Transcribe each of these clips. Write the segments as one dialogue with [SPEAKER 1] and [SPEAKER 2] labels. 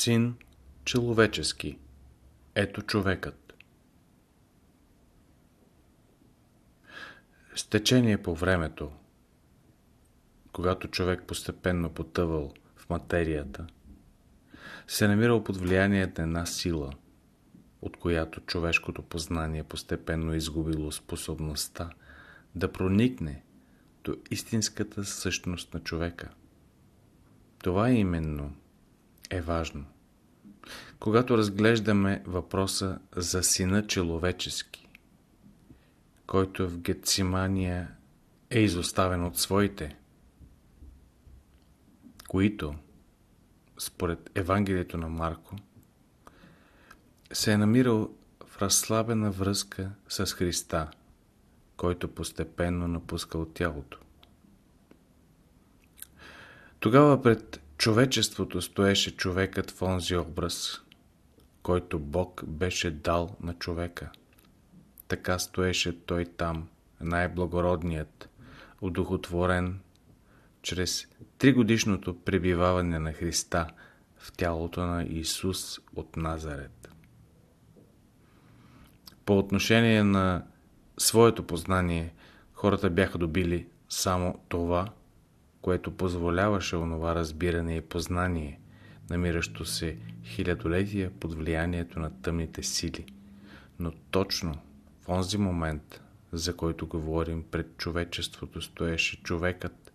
[SPEAKER 1] Син человечески. Ето човекът. С течение по времето, когато човек постепенно потъвал в материята, се намирал под влияние на една сила, от която човешкото познание постепенно изгубило способността да проникне до истинската същност на човека. Това именно е важно. Когато разглеждаме въпроса за сина человечески, който в Гецимания е изоставен от своите, които, според Евангелието на Марко, се е намирал в разслабена връзка с Христа, който постепенно напускал тялото. Тогава пред човечеството стоеше човекът в онзи образ, който Бог беше дал на човека. Така стоеше той там, най-благородният, удохотворен, чрез тригодишното пребиваване на Христа в тялото на Исус от Назарет. По отношение на своето познание, хората бяха добили само това, което позволяваше онова разбиране и познание, намиращо се хилядолетия под влиянието на тъмните сили. Но точно в онзи момент, за който говорим пред човечеството, стоеше човекът,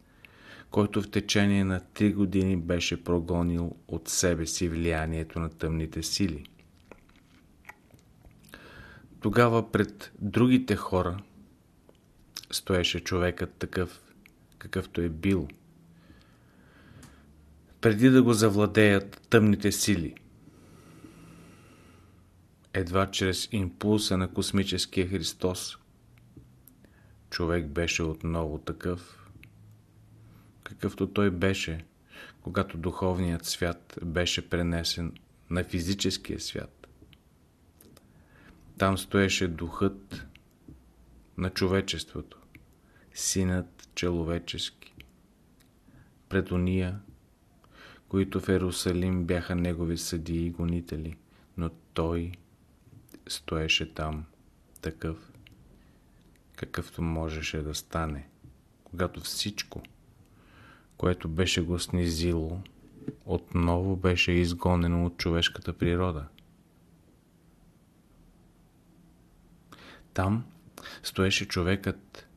[SPEAKER 1] който в течение на три години беше прогонил от себе си влиянието на тъмните сили. Тогава пред другите хора стоеше човекът такъв, какъвто е бил, преди да го завладеят тъмните сили. Едва чрез импулса на космическия Христос, човек беше отново такъв, какъвто той беше, когато духовният свят беше пренесен на физическия свят. Там стоеше духът на човечеството, синът человечески. Пред уния, които в Ерусалим бяха негови съдии и гонители, но той стоеше там такъв, какъвто можеше да стане, когато всичко, което беше го снизило, отново беше изгонено от човешката природа. Там стоеше човекът,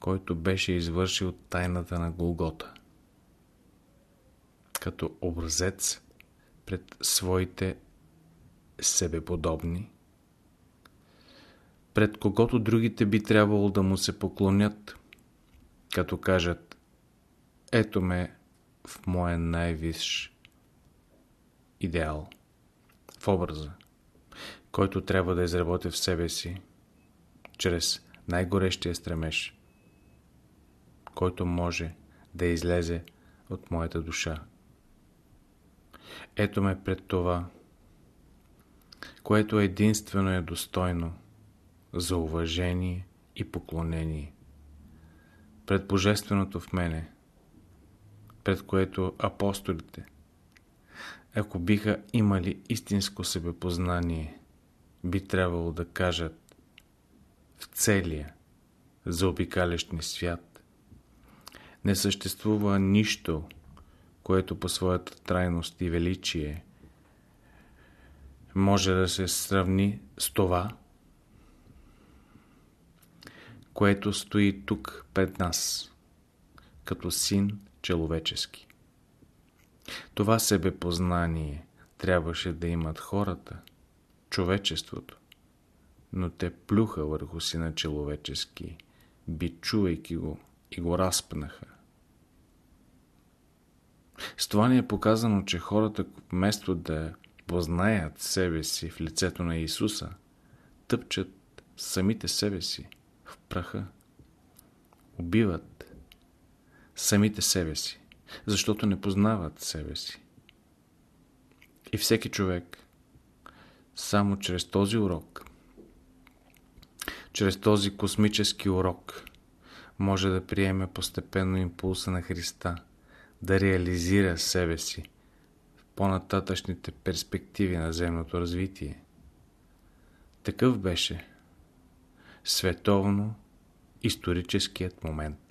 [SPEAKER 1] който беше извършил тайната на Голгота. Като образец пред своите себеподобни, пред когото другите би трябвало да му се поклонят, като кажат ето ме в моя най-висш идеал, в образа, който трябва да изработя в себе си, чрез най-горещия стремеж, който може да излезе от моята душа. Ето ме пред това, което единствено е достойно за уважение и поклонение. Пред Божественото в мене, пред което апостолите, ако биха имали истинско себепознание, би трябвало да кажат в целия заобикалящ ни свят не съществува нищо, което по своята трайност и величие може да се сравни с това, което стои тук пред нас, като син человечески. Това себепознание трябваше да имат хората, човечеството, но те плюха върху сина человечески, бичувайки го и го разпнаха. С това ни е показано, че хората вместо да познаят себе си в лицето на Исуса, тъпчат самите себе си в праха. Убиват самите себе си, защото не познават себе си. И всеки човек, само чрез този урок, чрез този космически урок, може да приеме постепенно импулса на Христа, да реализира себе си в по-нататъчните перспективи на земното развитие. Такъв беше световно историческият момент.